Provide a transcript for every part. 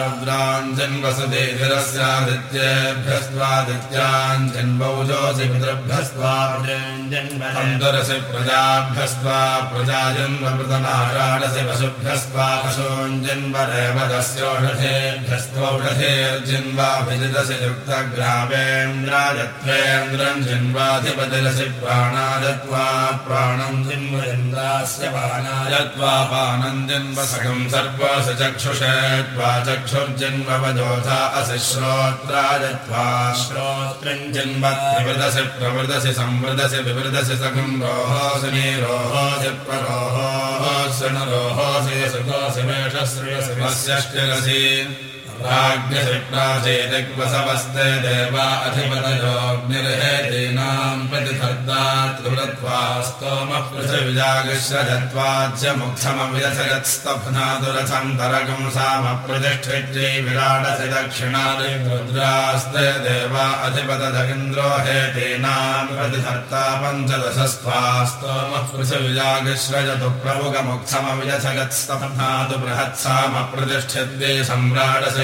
रुद्राञ्जन्वसति धिरस्यादित्येभ्यस्त्वादित्याञ्जन्वौजोऽसि पितृभ्यस्त्वान्तरसि प्रजाभ्यस्त्वा प्रजाजन्वमृतनाराणसि वसुभ्यस्त्वा पशूञ्जन्वरेवदस्योषधेभ्यस्त्वौषधेर्जिन्वाभिजितसि युक्तग्रामेन्द्राजत्वेन्द्रम् जिन्वाधिपतिरसि प्राणादत्वा प्राणम् जिन्वयन्द्रास्य पानायत्वा पानम् जिन्वसखम् सर्वसि चक्षुषे त्वा चक्षुर्जन्मवजोधा असि श्रोत्रायत्वा श्रोत्रम् जन्म त्रिवृदसि प्रवृदसि संवृदसि विवृदसि सखम् रोहोऽसि नीरोहोऽसि प्ररोहोऽसि नरोहोऽसि सुखोऽसि मेषश्रियसि वस्यश्चिरसि राज्ञसिप्रासेदिग्वसवस्ते देवा अधिपतयोऽग्निर्हेतीनाम् प्रतिधर्ता त्रिवृत्वा स्तोमः पृथिविजागश्रजत्वाज्यमुक्षमविरसयत्स्तभ्नातुरथम् तरगम् सामप्रतिष्ठित्यै विराडसि दक्षिणानि देवा इन्द्रो हेतीनाम् पञ्चदशस्त्वा स्तोमः पृथिविजागश्रजतु प्रमुखमुक्षमविरसयत्स्तभ्नातु बृहत्सामप्रतिष्ठित्यै सम्राडसि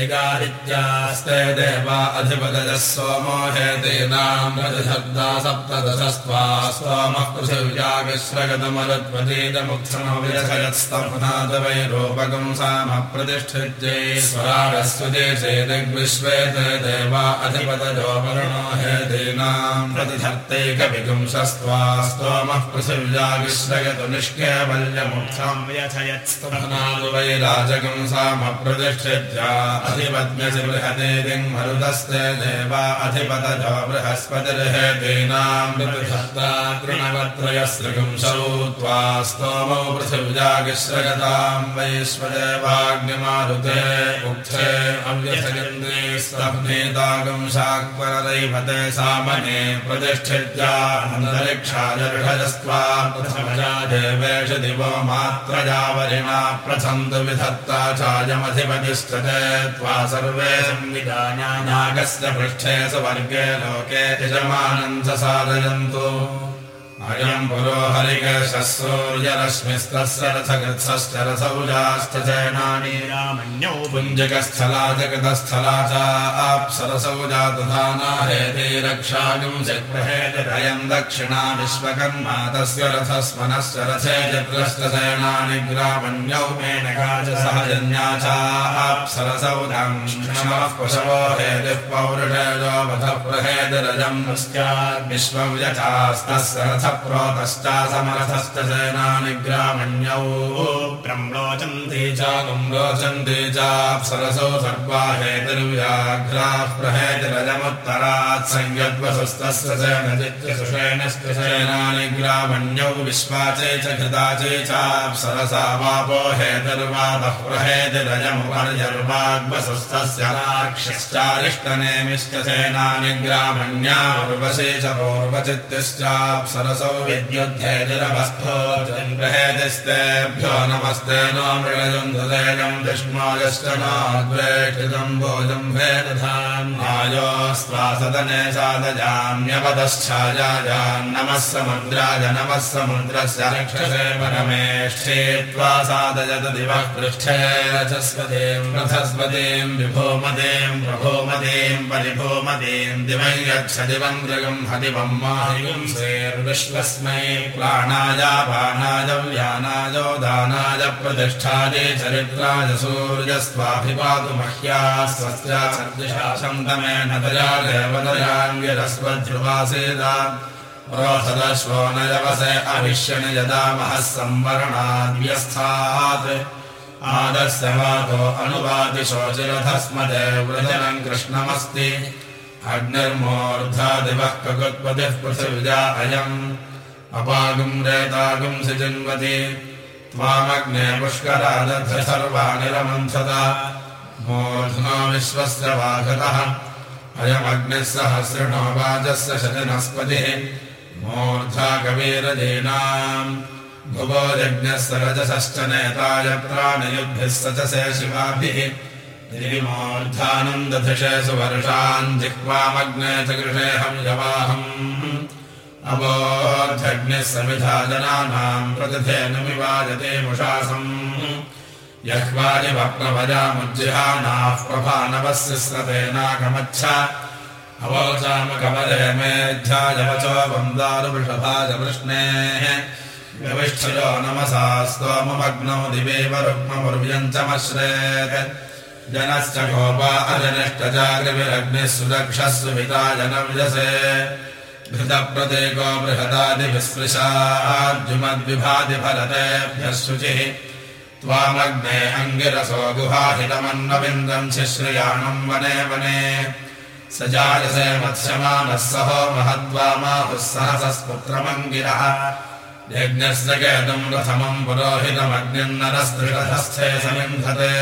दिगादित्यास्ते देवा अधिपदजः सोमो हेतेनाम् प्रतिशब्दा सप्तदशस्त्वा सोमः पृथिव्याविश्रगतमरुत्वतीतमुक्थमविरसयत्स्तम्भनाद वै रूपकम् सामप्रतिष्ठित्यै स्वराडस्वते चेदिग्विश्वे ते देवा अधिपतजो वरुणो हेतेनाम् प्रतिधर्तैकविपुंसस्त्वा स्तोमः पृथिव्याविश्रगतु निष्केवल्यमुक्थम् व्यथयत्स्तम्भनाद वै राजकम् सामप्रतिष्ठित्या अधिपद्यसि बृहते दिङ्मरुदस्ते देवा अधिपतजो बृहस्पतिर्हेतीनाम् प्रतिधत्ता तृणवत्रयसृगुंसौ त्वा स्तोमौ पृथिव्यागिश्रगताम् वैश्वदेवाग्निमारुते उक्थे अव्यथगन्धे स्तब्नेतागम् शाक्वरदैवते सामने प्रतिष्ठित्या अन्तरिक्षाजर्षजस्त्वा प्रथमजा देवेश दिवो मात्रजावरिणा प्रथन्तु विधत्ता चायमधिपतिष्ठते त्वा सर्वे संविधानागस्य पृष्ठे सुवर्गे लोके यजमानम् स साधयन्तु अयम् पुरोहरिकशस्सूर्यरश्मिस्तस्य रथकृत्सश्च रथौजाश्च चैनानि रामण्यौ पुञ्जकस्थला जगतस्थला च आप्सरसौ जातधाना हेते रक्षागम् चक्रहेतिरयम् दक्षिणा विश्वकर्मा तस्य रथस्मनश्च रथे चक्रश्च सैनानि ग्रामण्यौ मेनका च सहजन्या च आप्सरसौ क्षमः पशवो हेतिः पौरुषेजो वधः प्रहेतिरजम् विश्वव्यचास्तस्य रथ क्रोतश्चासमरथश्च सेनानिग्रामण्यौ ब्रह्म रोचन्ते चागुं रोचन्ते चाप्सरसौ सर्वा हेतिर्व्याघ्राः प्रहेतिरजमुत्तरात् संयद्वसुस्तस्य सेनचित्रसुषेणस्य सेनानिग्रामण्यौ विश्वाचे च घृताचे चाप्सरसा वापो हेतिर्वादः प्रहेतिरजमुपर्यर्वाग्वसुस्तस्य राक्षश्चारिष्टनेमिश्च सेनानिग्रामण्यार्वशे च पूर्वचित्यश्चाप्सरसौ विद्युद्धेतिरवस्थो ग्रहेतिस्तेभ्यो नमस्ते नो मृगजुन्दुदेयम् विष्णोयश्च नाद्वेष्टितम् भोजम् भेदधान्यायोस्त्वासदने सादजाम्यपदश्चायाजान्नमः समुद्राय नमः समुद्रस्य रक्षसे परमेष्ठे त्वा सादयत दिवः पृष्ठे रथस्पतीम् रथस्पतीम् विभोमदेम् प्रभोमदेम् परिभोमदेम् दिवं हदिवम् माहिगुम् सेर्विश्वस्मै प्राणाय पानाय व्यानाय दानाय प्रतिष्ठाय चरित्राय सूर्यस्त्वाभिपातु मह्या स्वस्य सदृशासन्तमेन दया देवदयाङ्गिरस्वध्रुवासेदा रोहदश्वो न यवसे अभिष्यन् यदा महः संवरणाद्व्यस्थात् आदस्य वातो अनुवाति शोचिरथस्मदे व्रजनम् कृष्णमस्ति अग्निर्मूर्धादिवः ककुत्पतिः पृथिविजा अयम्। अपागुम् रेतागुम् सिजिन्वति। त्वामग्ने पुष्करादध्य सर्वाणि रमन्थत। मूर्ध्नो विश्वस्य वाघतः। अयमग्निः सहस्रिणो वाजस्य शजनस्पतिः। मूर्धा कवीरजीनाम् भुवो यज्ञस्य रजसश्च नेताय प्राणयुद्भिः स च से शिवाभिः गिरिमूर्धानन्दधिषे सुवर्षान् जिह्वामग्ने च गृहेऽहम् यवाहम् अवोऽध्यग्निः समिधा जनानाम् प्रतिधेनुमिवाजते मुषासम् यह्वाजिवप्रभजामुज्जिहानाः प्रभानवस्य स्रतेनाकमच्छ अवोचामकमले मेध्यायवचो वन्दारुवृषभाजवृष्णेः गविष्ठयो नमसा स्तोममग्नौ दिवेव रुक्ममुर्व्यञ्चमश्रेत् जनश्च गोपा सुविता जनव्यसे घृतप्रतीको बृहदादिविस्पृशार्जुमद्विभातिफलतेभ्यः शुचिः त्वामग्ने अङ्गिरसो गुहाहितमन्नविन्दम् शिश्रियाणम् वने वने। स जायसे मत्स्यमानः सहो महद्वामाहुः सहसस्पुत्रमङ्गिरः। यज्ञस्य केतुम् रथमम् पुरोहितमग्निम् नरस्त्रिषधस्थे समिन्धते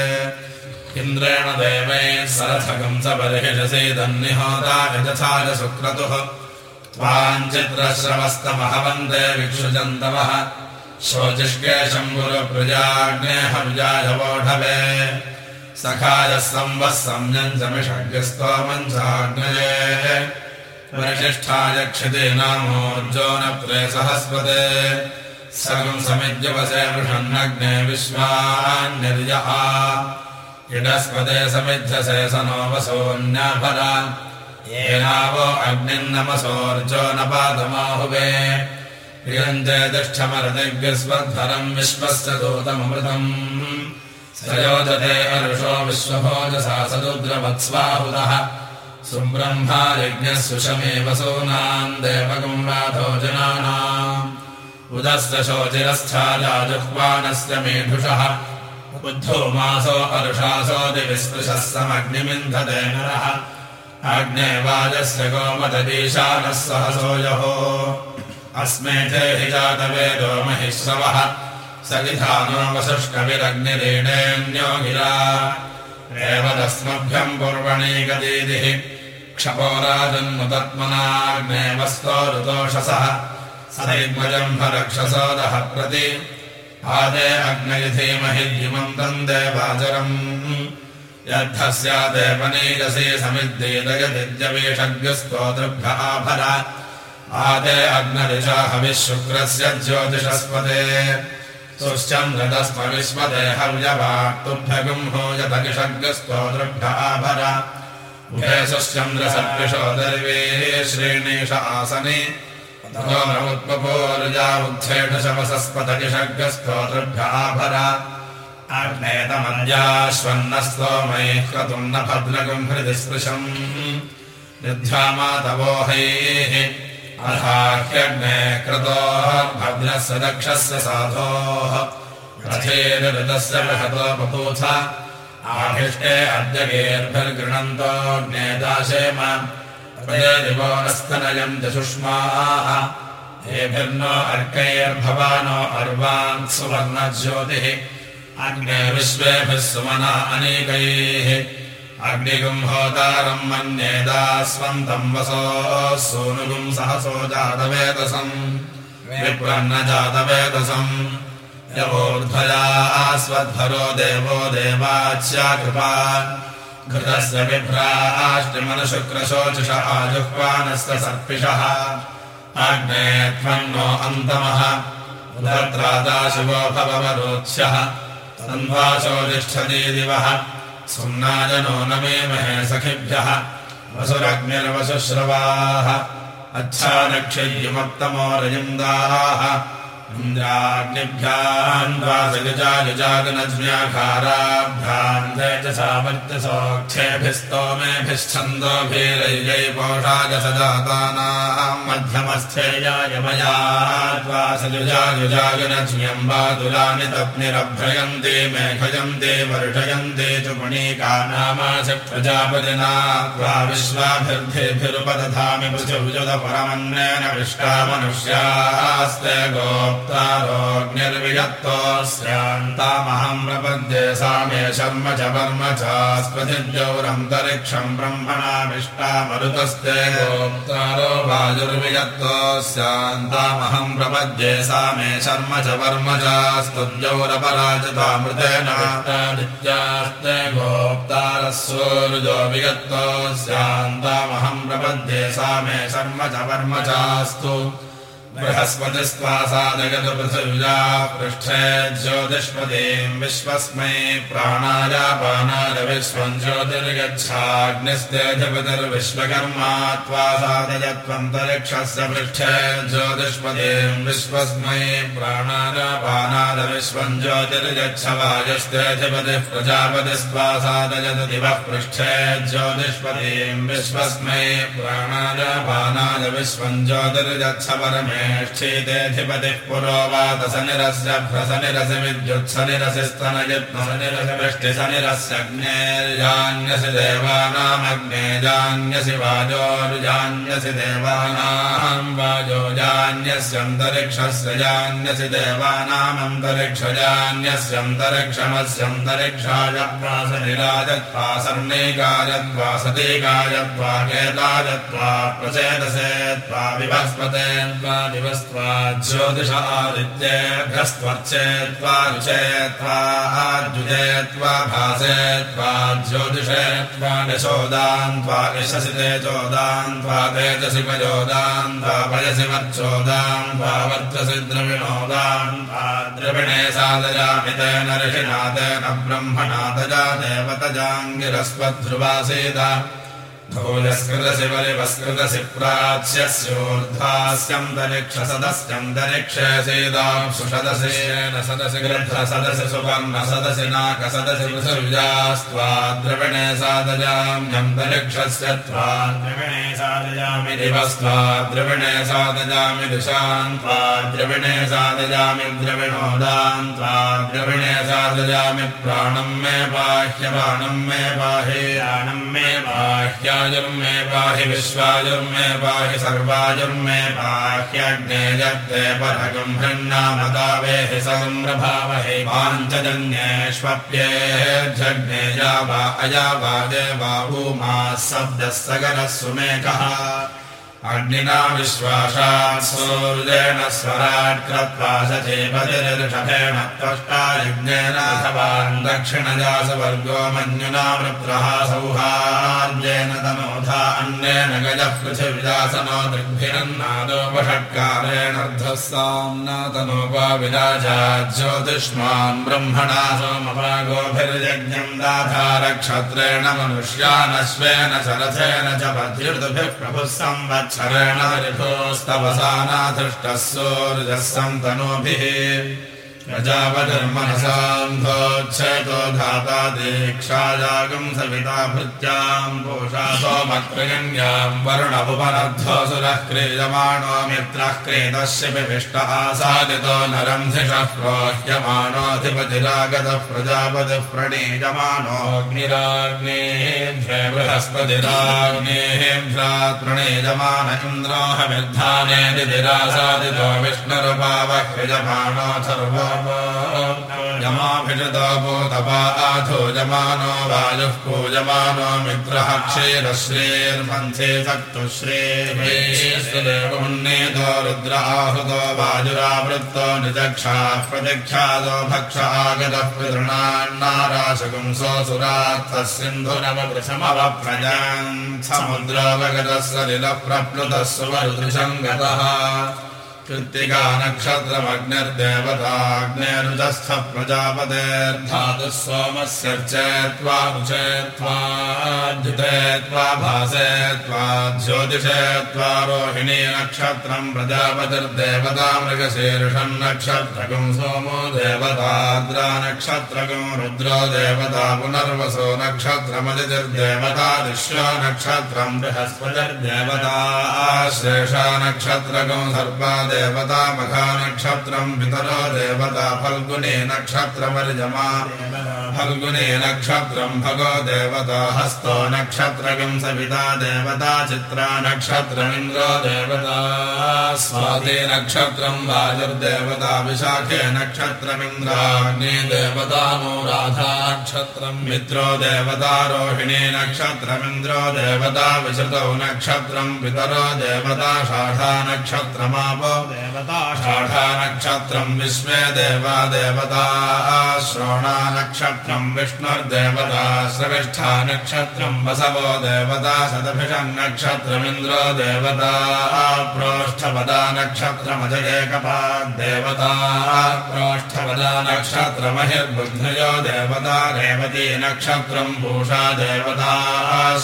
इन्द्रेण देवैः सरथकम् स बर्हिषसीदन्निहोता यजथा च सुक्रतुः त्वाञ्चित्रश्रवस्तमहवन्दे विक्षुजन्तवः। शोचिष्के शम्भुरप्रजाग्नेहविजायवोढवे सखायः परिशिष्ठाय क्षितीनामोर्जो न प्रेसहस्पते सकम् समिद्यवसे वृषन्नग्ने विश्वान्निर्यः इडस्पदे समिध्यसे स नो वसोऽन्याफला येनावो अग्निन्नमसोऽर्जो न पादमाहुवे प्रियञ्जय तिष्ठमरतिग्स्वध्वरम् विश्वस्य स योजते अरुषो विश्वभोजसा सदुद्रवत्स्वाहुतः। सुब्रह्मा यज्ञः सुषमे वसूनाम् देवकम् राधो जनानाम्। उदस्य शोचिरस्थाजाजुह्वानस्य मेधुषः बुद्धो मासो अरुषासो दिविस्पृशः समग्निमिन्धते नरः अग्ने वाजस्य गोमतदीशानः सहसोजः अस्मेथे हि जातवेदो महिश्रवः सविधानो वसुष्कविरग्निरीडेऽन्यो गिरा एव तस्मभ्यम् पूर्वणीकदीदिः क्षपो राजन्मुतत्मनाग्ने वस्तो ऋतोषसः। सदैग्मजम्भरक्षसोदः प्रति आदे अग्नयुधीमहि द्युमम् तम् देवाचरम्। यद्धस्यादेवनीरसे समिद्देदयदिद्यवेषज्ञस्तोतृभ्य आभर। आदे अग्नदिशा हविः शुक्रस्य ज्योतिषस्पदे। सुश्चन्द्रदस्मविस्मदे हव्यवाक्तुभ्यगुम् होजतकिषज्ञस्तोतृभ्य आभर। उभे सुश्चन्द्रसद्विषो दर्वे श्रेणीष आसने उच्छेषशवसस्पतकिषज्ञस्तोतृभ्य आभर। आग्नेतमन्याश्वन्नस्तोमैः क्रतुम् न भद्रगुम् हृदि स्पृशम्। निध्यामातवोहैः अधाह्यग्ने क्रतोः भद्रस्य दक्षस्य साधोः रथेर्ऋतस्य बृहतो बभूथ आभिष्टे अद्य गेर्भिर्गृणन्तोऽग्ने दाशेम दिवो नस्तनयम् चुष्माः हेभिर्नो अर्कैर्भवानो अर्वान् सुवर्णज्योतिः। अग्ने विश्वेभिः सुमना अनेकैः। अग्निगुम् होतारम् मन्येदास्वन्तम् वसो सोनुगुम् सहसो जातवेदसम्। विप्रन्न जातवेदसम्। यवोर्ध्वयास्वध्वरो देवो देवाच्याकृपा घृतस्य बिभ्राष्टिमनुशुक्रशोचिष आजुह्वानस्य सर्पिषः। अग्ने त्वन्नो अन्तमः। उदत्रादाशिवो भवरोत्स्यः तन्वासो तिष्ठति दिवः। सुम्नाजनो न मे महे सखिभ्यः। वसुरग्निर्वसुश्रवाः अच्छादक्षय्युमत्तमो रजिन्दाः इन्द्राग्निभ्याम् द्वासगजायुजागनज्ञाकाराभ्याम् तेजसावर्त्यसोक्षेभिस्तोमेभिश्छन्दोभिरैजै पोषाय सजातानाम् मध्यमस्थेयाय मया द्वासजुजायुजागनज्ञम् बातुलानि तप्निरभ्रयन्ते मेघयन्ते वर्षयन्ते च पुणीका नामासि प्रजापतिना त्वा विश्वाभिर्भिरुपदधामि पृथुभुजद परमन्नेन विष्टा मनुष्यास्ते गोप गोप्तारोऽग्निर्वियत्तोऽस्यान्तामहम् प्रपद्ये सा मे शर्म च वर्म चास्पतिद्यौरन्तरिक्षम् ब्रह्मणामिष्टामरुतस्ते गोप्तारो वायुर्वियत्तोऽस्यान्तामहम् प्रपद्ये सा मे शर्म च वर्म चास्तुद्यौरपराजतामृतेन नित्यास्ते गोप्तारस्वोरुजो वियत्तोऽस्यान्तामहम् प्रपद्ये सा मे शर्म च वर्म चास्तु बृहस्पतिस्त्वा साधयतु पृथिव्या पृष्ठे ज्योतिष्पतीम् विश्वस्मै प्राणायापानाय विश्वम् ज्योतिर्गच्छाग्निस्तेजपतिर्विश्वकर्मा त्वा साधयत्वन्तरिक्षस्य पृष्ठे ज्योतिष्पतीम् विश्वस्मै प्राणायापानाय विश्वम् ज्योतिर्गच्छ वायुस्तेजपतिः प्रजापतिस्त्वा साधयतु दिवः पृष्ठे ज्योतिष्पतीम् विश्वस्मै प्राणायापानाय विश्वम् ज्योतिर्गच्छ परमे ेधिपतिः पुरोवातसनिरस्य भ्रसनिरसि विद्युत्सनिरसिस्तनयत्नसनिरसि वृष्टिसनिरस्यग्नेर्जान्यसि देवानामग्नेजान्यसि वाजोरुजान्यसि देवानाम् वाजोजान्यस्यन्तरिक्षस्य जान्यसि देवानामन्तरिक्षजान्यस्यन्तरिक्षमस्यन्तरिक्षायत्वासनिराजत्वा सर्णैकायत्वा सतीकायत्वा केतायत्वा प्रचेतसे त्वा विभस्पते दिवस्त्वा ज्योतिष आदित्येभ्यस्त्वर्चे त्वा रुचे त्वाद्युजे त्वा भासे त्वा ज्योतिषे त्वा यशोदान् त्वा यशसि त्वा तेजसि पयोदान् त्वा पयसि वर्चोदान् त्वा वर्चसि द्रविणोदान् त्वा द्रविणे सादयामि तेन ऋषिना तेन ब्रह्मणा तजा देवतजाङ्गिरस्वध्रुवासीद भूयस्कृतसि परिवस्कृतसि प्राच्यस्योर्ध्वास्यन्तरिक्षसदस्यन्तरिक्षसीदां सुषदसि गृध्रसदसि सुपर्ण सदसि नाकसदसि पृथिव्यास्त्वा द्रविणे सादजाम्यन्तरिक्षस्य त्वा द्रविणे सादयामि दिवस्त्वा द्रविणे सादजामि दिशान् त्वा द्रविणे सादजामि द्रविणोदान् त्वा द्रविणे सादजामि प्राणम् मे बाह्यबाणम् मे बाहे प्राणम् मे बाह्य र्मे पाहि विश्वायुर्मे पाहि सर्वायुर्मे पाह्यग्ने जग्ते परगम् हृन्नामदावेहि संरभावहि पाञ्चजन्येष्वप्येऽग्ने या वा अया वा देवा भूमा शब्दः सगरः सुमेकः अग्निना विश्वासात् सूर्येण स्वराट् कृत्वा सचेपतिर्षभेण त्वष्टा यज्ञेन सौहार्येन तनोधा अन्येन गजः पृथिव्यासनो दृग्भिरन्नादोपषट्कारेणर्धः साम्ना तनोपा विराजा ज्योतिष्मान् ब्रह्मणा सोमभागोभिर्यज्ञम् दाधारक्षत्रेण मनुष्यानश्वेन सरथेन च पद्युर्दुभिः प्रभुः संवत् क्षरेण हरिभोस्तवसानाधृष्टः सूर्यः सन्तनोभिः प्रजापतिर्मनसान्धोच्छेतो धाता दीक्षाजागम् सविता भृत्याम् पोषा सोमक्रयण्याम् वरुणपुपनध्वसुरः क्रीयमाणो मित्रः क्रीतस्य विभिष्टः सादितो नरन्धिषः प्रोह्यमाणोऽधिपतिरागतः प्रजापतिः प्रणीयमानोऽग्निराग्नेभ्य बृहस्पतिराग्नेभ्यात् प्रणीयमान इन्द्रोहमिर्धाने दिरासादितो विष्णुरुपावह्यजमानो क्षीरश्रीर्मन्थे सक्तु श्रीर्वेश्वदेवमुन्नेतो रुद्र आहुतो वायुरावृत्तो निजक्षाः प्रतिख्यातो भक्ष आगतः पितृणान्नाराशकुंसोऽसुरात्तः सिन्धुरवृषमवप्रजान् समुद्रोपगतः सलिलः प्रप्लुतः सुवरुदृशम् गतः कृत्तिका सोमस्य चेत्वा उचेत्वाद्युते त्वा भासे त्वा ज्योतिषे त्वा रोहिणी नक्षत्रम् प्रजापतिर्देवता मृगशीर्षम् नक्षत्रकम् सोमो देवताद्रा नक्षत्रकम् रुद्रो देवता पुनर्वसो नक्षत्रमदितिर्देवता दिश्यो नक्षत्रम् बृहस्पतिर्देवता शेषा नक्षत्रकम् सर्पादे देवता मखानक्षत्रम् पितरो देवता फल्गुने नक्षत्रमर्जमा फल्गुने नक्षत्रम् भगो देवता हस्तो नक्षत्रकम् सविता देवता चित्रा नक्षत्रमिन्द्रो देवता स्वाति नक्षत्रम् वायुर्देवता विशाखे नक्षत्रमिन्द्राग्ने देवता नो राधा नक्षत्रम् मित्रो देवता रोहिणी नक्षत्रमिन्द्रो देवता विश्रुतौ नक्षत्रम् पितरो देवता शाखा नक्षत्रमापो देवता शाखा नक्षत्रम् विश्वे देवा देवता श्रोणा नक्षत्रम् विष्णुर्देवता श्रविष्ठा नक्षत्रम् वसवो देवता शतभिषम् नक्षत्रमिन्द्रो देवता प्रोष्ठपदा नक्षत्रमजयेकपाद्देवता प्रोष्ठपदा नक्षत्रमहिर्बुद्धयो देवता रेवती नक्षत्रम् पूषा देवता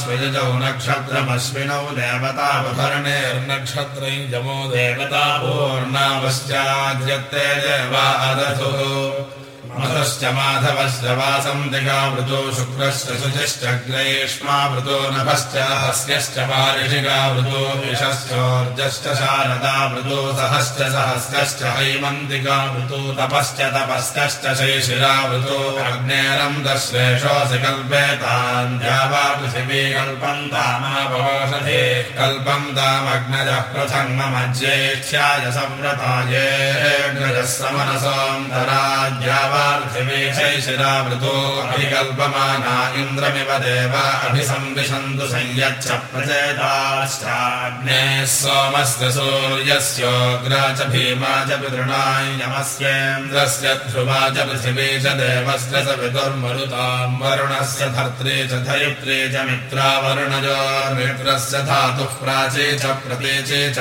स्विजौ नक्षत्रमश्विनौ देवता भर्णेर्नक्षत्रै जमो देवता पूर्णावश्चाद्यत्ते देवा अदधुः मधश्च माधवश्च वासन्तिकावृतो शुक्रश्च शुचिश्च ग्रैष्मावृतो नभश्च हस्यश्च पारिषिकावृतो विषश्चोर्जश्च शारदावृतो सहश्च सहस्रश्च हैमन्तिकावृतो तपश्च तपस्तश्च शैशिरावृतो अग्नेरम् दश्रेषोऽसि कल्पेतान्द्या वा पृथिवी कल्पम् तामापवोषधे कल्पम् तामग्नजः पृथङ्मज्येष्ठ्याय संव्रतायेऽग्नजः समनसोऽन्तराज्या वा पृथिवीशैशिरावृतो अभिकल्पमाना इन्द्रमिव देव संयच्छ प्रचेताश्चाग्ने सोमस्य सूर्यस्योग्रा च भीमा च पितृणाय यमस्येन्द्रस्य ध्रुवा च पृथिवी च देवस्य स विदुर्मरुताम् वरुणस्य धर्त्री च धरित्री च मित्रा वरुणयोर्मित्रस्य धातुः प्राची च प्रतीची च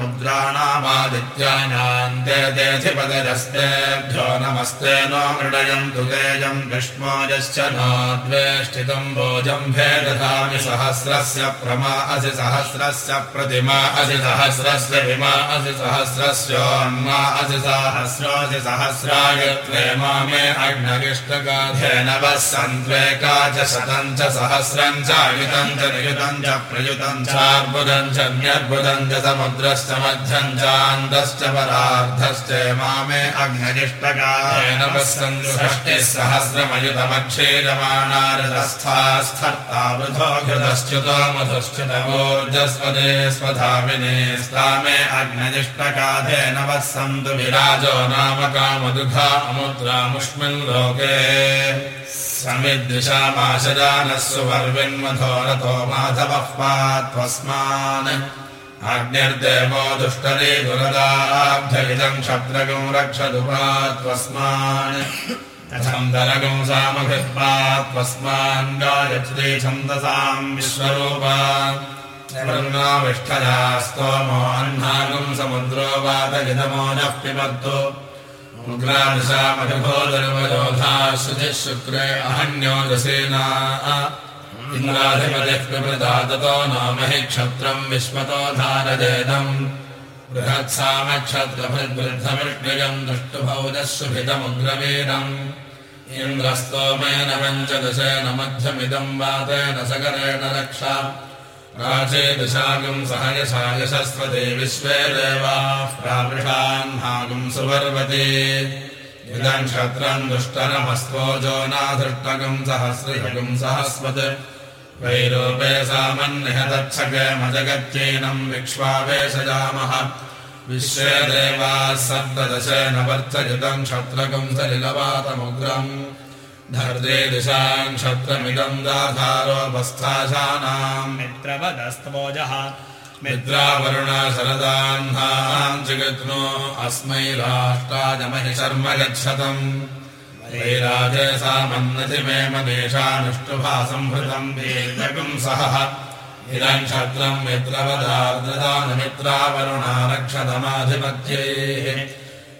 रुद्राणामादित्यानान्ते तेऽधिपदजस्तेभ्यो नम नमस्ते नो मृडयन्तु तेजम् विष्णोजश्च नो द्वेष्टितम् भोजम् भेदधामि सहस्रस्य प्रमा असि सहस्रस्य प्रतिमा असि सहस्रस्य विमा असि सहस्रस्योन्मा असि सहस्रोऽसि सहस्राय त्वे मा मे अग्नगिष्टगाधेनवः सन्त्वेका च शतम् च सहस्रम् च युतम् च नियुतम् च प्रयुतम् चार्बुदम् च न्यर्बुदम् च समुद्रश्च मध्यम् चान्तश्च परार्धश्च मा मे अग्नगिष्टगा षष्टिः सहस्रमयुतमक्षीरमाणारथस्थास्थर्ता वृथोघृतश्च्युतो मधुश्च्युतमोर्जस्वदे स्वधामिने स्तामे अग्नजिष्टकाधेन वः सन्तु विराजो नाम कामदुघा अमुद्रामुष्मिन् लोके समिद्विषामाशजानः सुवर्विन्मधोरथो माधवः पात्वस्मान् अग्निर्देवो दुष्टरे दुरदाभ्यविदम् क्षत्रगम् रक्षदुपात्वस्मान् छन्दरगम् सामभिः पात्वस्मान् गायत्री छन्दसाम् विश्वरूपा। वर्णाविष्ठया स्तोमो अह्नागम् समुद्रो वातगिदमोजः पिबद्दो उग्रादिशामधिभोदर्वयोधा श्रुतिः शुक्रे अहन्योजसेना इन्द्राधिपतिः प्रभृता ततो नामहि क्षत्रम् विश्वतो धारजेदम्। बृहत्सामक्षत्रभिर्वृद्धमिष्णिजम् दुष्टुभौजस्सुभितमुग्रवीरम् इन्द्रस्तोमेन पञ्चदशेन मध्यमिदम् वातेन सकरेण रक्षा। प्राचेदशागम् सह यशा यशस्वते विश्वे देवाः प्रावृषाह्नागम् सुपर्वते इदम् क्षत्रम् दुष्टरमस्त्वोजो नाधृष्टगम् सहस्रिषगम् सहस्वत् वैरूपे सामन्निहतच्छकेमजगत्यैनम् विक्ष्वावेशयामः विश्वे देवाः सप्तदशेन वर्चयुतम् क्षत्रकम् सलिलवातमुग्रम् धर्जे दिशाम् क्षत्रमिदम् दाधारोपस्थाशानाम्। मित्रवदस्त्वोजः। मित्रावरुणा शरदाह्नाम् जगत्नो अस्मै राष्ट्राजमहि शर्म गच्छतम् वैराजे सामन्नति मे मनीषानुष्टुभासंहृतम् वेदकम् सह इदम् क्षत्रम् मित्रवदार्द्रदानमित्रावरुणा रक्षतमाधिपत्यैः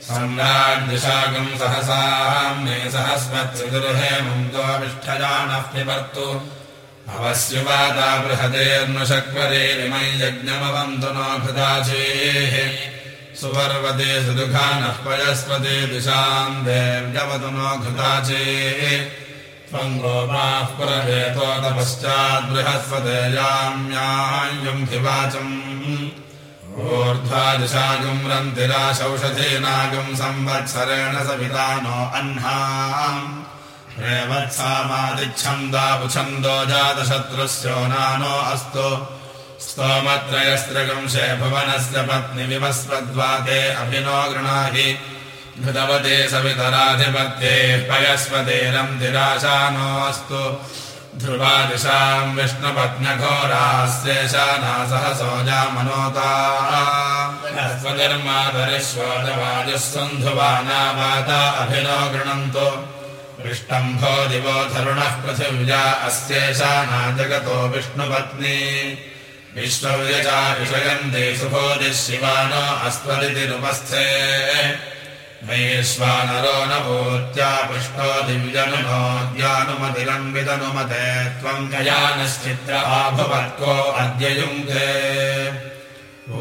सम्राड्दिशाकम् सहसाम्ने सहस्मत्सुदुर्हेमन्तोऽविष्ठजानः पिबर्तु अवस्युवाता बृहदेर्नुशक्वरेरिमै यज्ञमवन्तु नो घृताचेः सुपर्वते सुदुघानः पयस्पते दिशाम् देव्यवतु नो घृताचेः त्वम् गोपाः पुरवेतोतपश्चाद्बृहस्पते याम्यायुम् धिवाचम् ऊर्ध्वादिशागम् रन्तिराशौषधीनागम् संवत्सरेण सविता नो अह्ना रेवत्सामादिच्छन्दापुछन्दो जातशत्रुस्यो नानो अस्तु स्तोमत्रयस्त्रगंशे भुवनस्य पत्निविवस्वद्वाते अभिनो गृणाहि घृतवते सवितराधिपत्ये पयस्वतेरम् तिराशानोऽस्तु ध्रुवादिशाम् विष्णुपत्न्यघोरास्येशानासह सोजामनोता स्वधर्माधरिश्वोदवाजुः सन्धुवाना वाता अभिनो गृणन्तो विष्टम्भो दिवो धरुणः पृथिव्या अस्येशाना जगतो विष्णुपत्नी विश्वव्यजा विषयन्ते सुभोजिः शिवानो अस्त्वदितिरुपस्थे वैश्वानरो न भूत्या पृष्टो दिव्यनुमोद्यानुमतिरन्वितनुमते त्वम् गयानश्चित्र आभवत्को अद्य युङ्गे। ओ